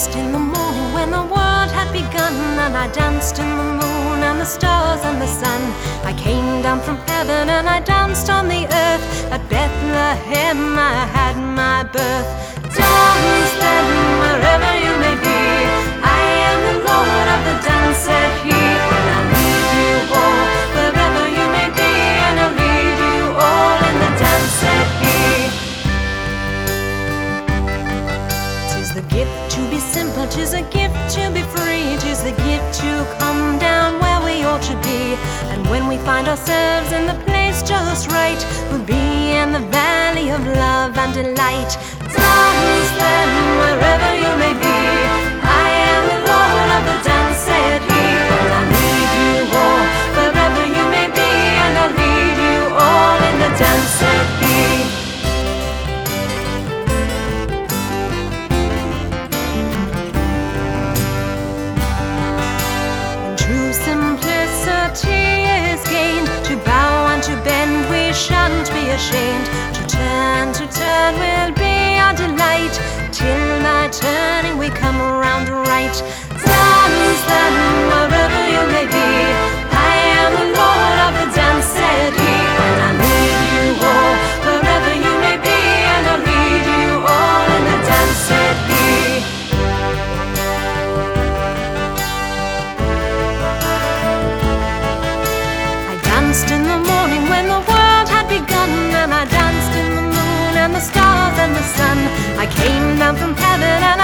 danced in the morning when the world had begun, and I danced in the moon and the stars and the sun. I came down from heaven and I danced on the earth. At Bethlehem I had my birth. Dance then wherever simple, tis a gift to be free, tis the gift to come down where we ought to be. And when we find ourselves in the place just right, we'll be in the valley of love and delight. Dance then Simplicity is gained, to bow and to bend we shan't be ashamed. To turn, to turn will be our delight. Till by turning we come around right. From heaven